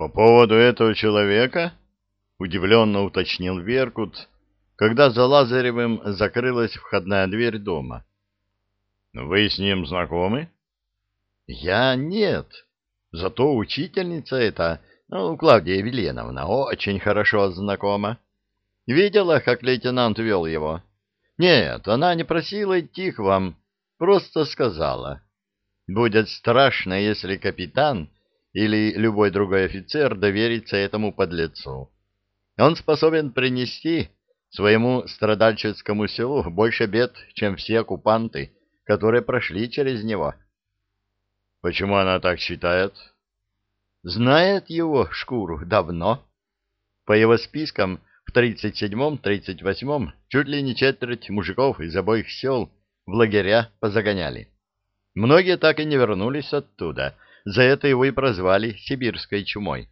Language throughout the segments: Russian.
По поводу этого человека? Удивленно уточнил Веркут, когда за Лазаревым закрылась входная дверь дома. Вы с ним знакомы? Я нет. Зато учительница эта, ну, Клавдия Веленовна, очень хорошо знакома. Видела, как лейтенант вел его? Нет, она не просила идти к вам, просто сказала. Будет страшно, если капитан или любой другой офицер доверится этому подлецу. Он способен принести своему страдальческому селу больше бед, чем все оккупанты, которые прошли через него. Почему она так считает? Знает его шкуру давно. По его спискам в 37-м, 38-м чуть ли не четверть мужиков из обоих сел в лагеря позагоняли. Многие так и не вернулись оттуда — за это его и прозвали сибирской чумой.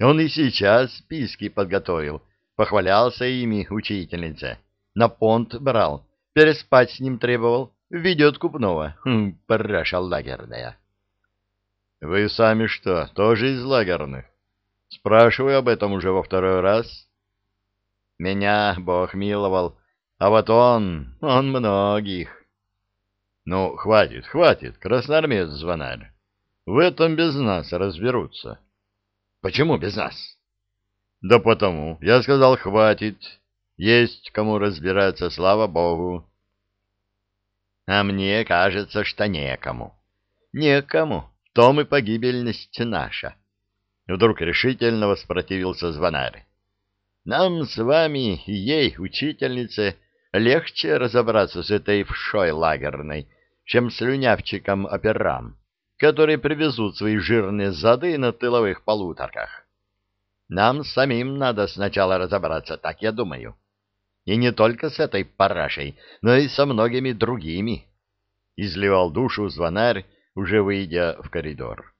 Он и сейчас списки подготовил, похвалялся ими учительнице. На понт брал, переспать с ним требовал, ведет купного. Хм, параша лагерная. — Вы сами что, тоже из лагерных? Спрашиваю об этом уже во второй раз. — Меня Бог миловал, а вот он, он многих. — Ну, хватит, хватит, красноармеец звонарь. В этом без нас разберутся. Почему без нас? Да потому. Я сказал, хватит. Есть кому разбираться, слава богу. А мне кажется, что некому. Некому. В том и погибельность наша. Вдруг решительно воспротивился звонарь. Нам с вами и ей, учительнице, легче разобраться с этой вшой лагерной, чем с люнявчиком-операм которые привезут свои жирные зады на тыловых полуторках. Нам самим надо сначала разобраться, так я думаю. И не только с этой парашей, но и со многими другими. Изливал душу звонарь, уже выйдя в коридор.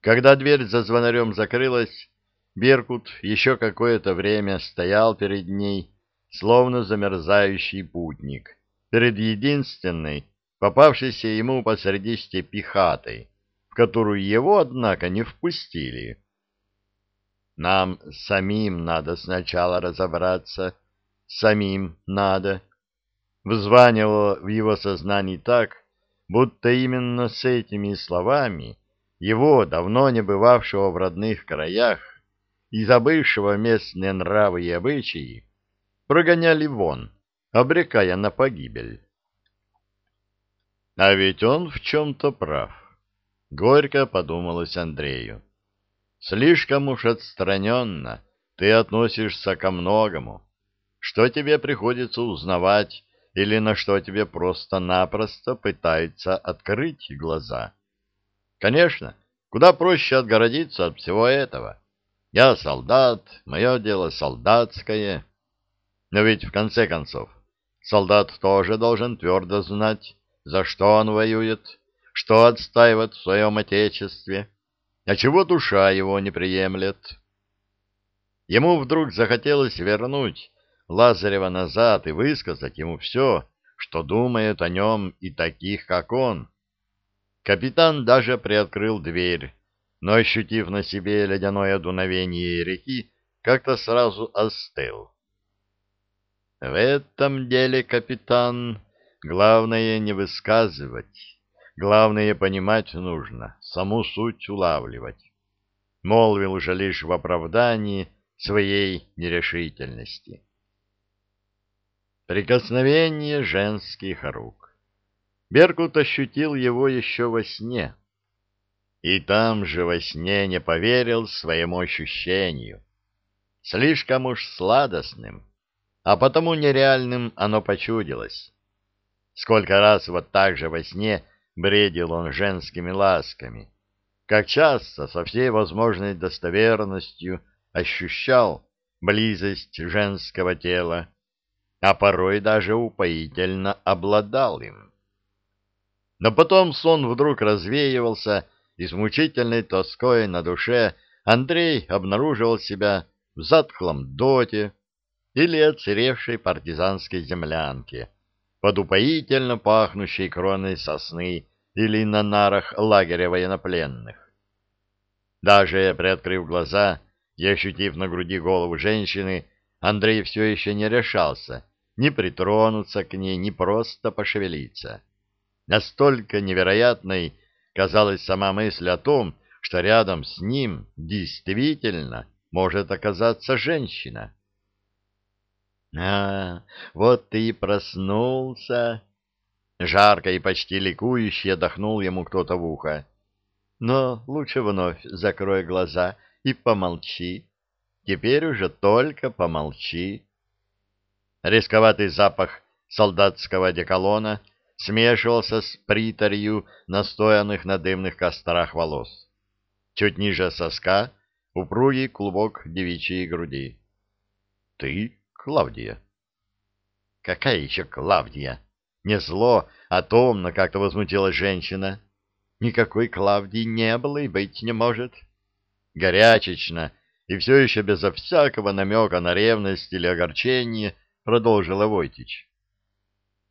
Когда дверь за звонарем закрылась, Беркут еще какое-то время стоял перед ней, словно замерзающий путник, перед единственной, попавшейся ему посреди степи хатой, в которую его, однако, не впустили. Нам самим надо сначала разобраться, самим надо. Взванивало в его сознании так, будто именно с этими словами его, давно не бывавшего в родных краях и забывшего местные нравы и обычаи, прогоняли вон, обрекая на погибель. А ведь он в чем-то прав. Горько подумалось Андрею. Слишком уж отстраненно ты относишься ко многому. Что тебе приходится узнавать или на что тебе просто-напросто пытается открыть глаза? Конечно, куда проще отгородиться от всего этого. Я солдат, мое дело солдатское. Но ведь, в конце концов, солдат тоже должен твердо знать, за что он воюет, что отстаивает в своем отечестве, а чего душа его не приемлет. Ему вдруг захотелось вернуть Лазарева назад и высказать ему все, что думает о нем и таких, как он. Капитан даже приоткрыл дверь, но, ощутив на себе ледяное дуновение реки, как-то сразу остыл. — В этом деле, капитан, Главное не высказывать, главное понимать нужно, саму суть улавливать. Молвил уже лишь в оправдании своей нерешительности. Прикосновение женских рук. Беркут ощутил его еще во сне. И там же во сне не поверил своему ощущению. Слишком уж сладостным, а потому нереальным оно почудилось. Сколько раз вот так же во сне бредил он женскими ласками, как часто со всей возможной достоверностью ощущал близость женского тела, а порой даже упоительно обладал им. Но потом сон вдруг развеивался, и с мучительной тоской на душе Андрей обнаруживал себя в затхлом доте или отсыревшей партизанской землянке, под упоительно пахнущей кроной сосны или на нарах лагеря военнопленных. Даже приоткрыв глаза и ощутив на груди голову женщины, Андрей все еще не решался ни притронуться к ней, ни просто пошевелиться. Настолько невероятной казалась сама мысль о том, что рядом с ним действительно может оказаться женщина. «А, вот ты и проснулся!» Жарко и почти ликующе отдохнул ему кто-то в ухо. «Но лучше вновь закрой глаза и помолчи. Теперь уже только помолчи». Резковатый запах солдатского деколона смешивался с приторью настоянных на дымных кострах волос. Чуть ниже соска упругий клубок девичьей груди. — Ты Клавдия? — Какая еще Клавдия? Не зло, а томно как-то возмутилась женщина. Никакой Клавдии не было и быть не может. Горячечно и все еще безо всякого намека на ревность или огорчение — продолжила Войтич.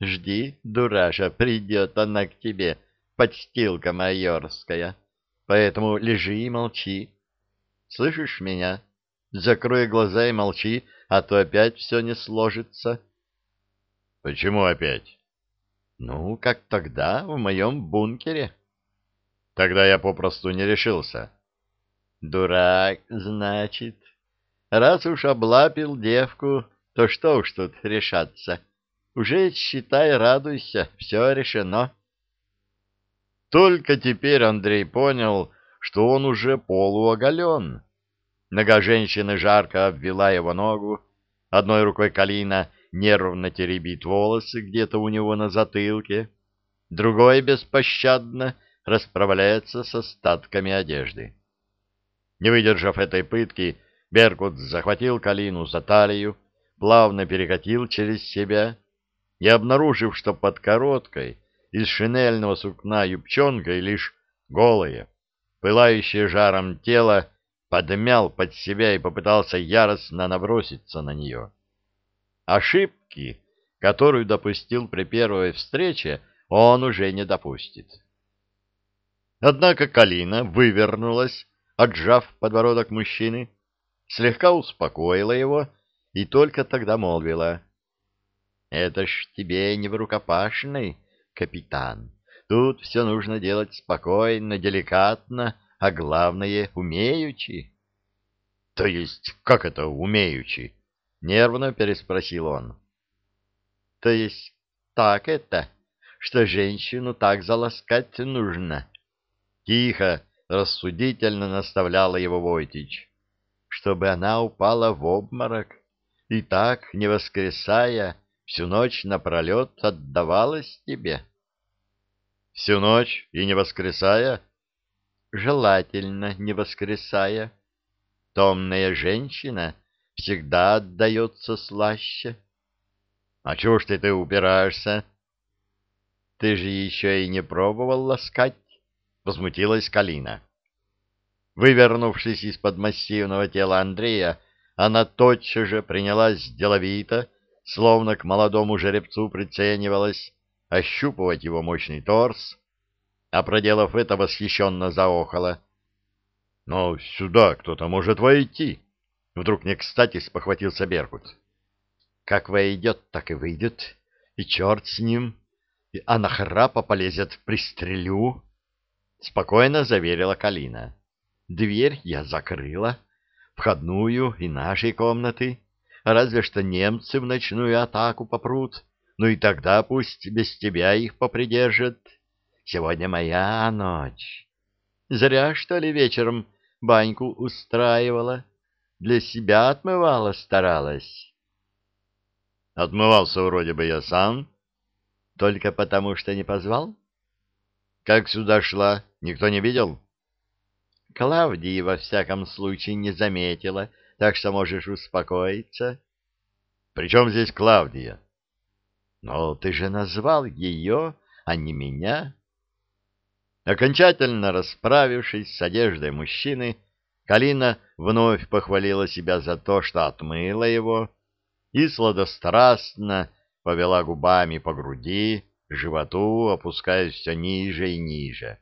Жди, дураша, придет она к тебе, подстилка майорская. Поэтому лежи и молчи. Слышишь меня? Закрой глаза и молчи, а то опять все не сложится. Почему опять? Ну, как тогда, в моем бункере. Тогда я попросту не решился. Дурак, значит. Раз уж облапил девку, то что уж тут решаться. Уже, считай, радуйся, все решено. Только теперь Андрей понял, что он уже полуоголен. Нога женщины жарко обвела его ногу, одной рукой Калина нервно теребит волосы где-то у него на затылке, другой беспощадно расправляется с остатками одежды. Не выдержав этой пытки, Беркут захватил Калину за талию, плавно перекатил через себя и, обнаружив, что под короткой из шинельного сукна юбчонкой лишь голое, пылающее жаром тело, подмял под себя и попытался яростно наброситься на нее. Ошибки, которую допустил при первой встрече, он уже не допустит. Однако Калина вывернулась, отжав подбородок мужчины, слегка успокоила его и только тогда молвила. — Это ж тебе не в рукопашной, капитан. Тут все нужно делать спокойно, деликатно, а главное — умеючи. — То есть как это умеючи? — нервно переспросил он. — То есть так это, что женщину так заласкать нужно. Тихо, рассудительно наставляла его Войтич, чтобы она упала в обморок и так, не воскресая, всю ночь напролет отдавалась тебе? — Всю ночь и не воскресая? — Желательно не воскресая. Томная женщина всегда отдается слаще. — А чего ж ты, ты упираешься? — Ты же еще и не пробовал ласкать, — возмутилась Калина. Вывернувшись из-под массивного тела Андрея, она тотчас же принялась деловито, словно к молодому жеребцу приценивалась, ощупывать его мощный торс, а, проделав это, восхищенно заохала. — Но сюда кто-то может войти! — вдруг не кстати спохватился Беркут. — Как войдет, так и выйдет, и черт с ним, а на храпа полезет, пристрелю! — спокойно заверила Калина. — Дверь я закрыла. — входную и нашей комнаты, разве что немцы в ночную атаку попрут, ну и тогда пусть без тебя их попридержат. Сегодня моя ночь. Зря, что ли, вечером баньку устраивала, для себя отмывала, старалась. Отмывался вроде бы я сам, только потому что не позвал. Как сюда шла, никто не видел? — Клавдии, во всяком случае, не заметила, так что можешь успокоиться. — При чем здесь Клавдия? — Но ты же назвал ее, а не меня. Окончательно расправившись с одеждой мужчины, Калина вновь похвалила себя за то, что отмыла его, и сладострастно повела губами по груди, животу, опускаясь все ниже и ниже.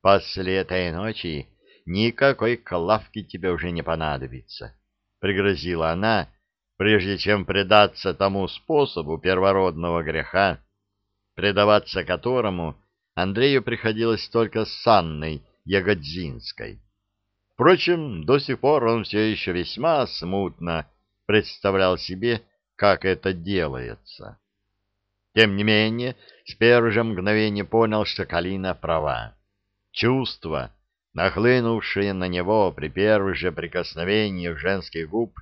После этой ночи никакой клавки тебе уже не понадобится, — пригрозила она, прежде чем предаться тому способу первородного греха, предаваться которому Андрею приходилось только с Анной Ягодзинской. Впрочем, до сих пор он все еще весьма смутно представлял себе, как это делается. Тем не менее, с первого же мгновения понял, что Калина права. Чувство, нахлынувшее на него при первых же прикосновениях женских губ,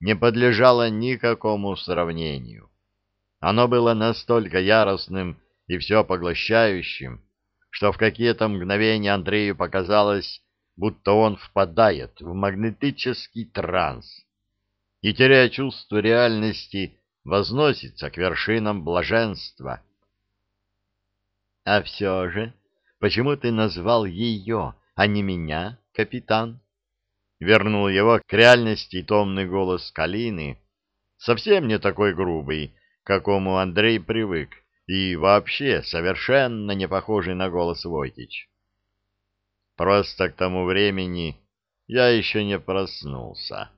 не подлежало никакому сравнению. Оно было настолько яростным и все поглощающим, что в какие-то мгновения Андрею показалось, будто он впадает в магнетический транс и, теряя чувство реальности, возносится к вершинам блаженства. — А все же, почему ты назвал ее, а не меня, капитан? Вернул его к реальности томный голос Калины, совсем не такой грубый, к какому Андрей привык, и вообще совершенно не похожий на голос Войтич. Просто к тому времени я еще не проснулся.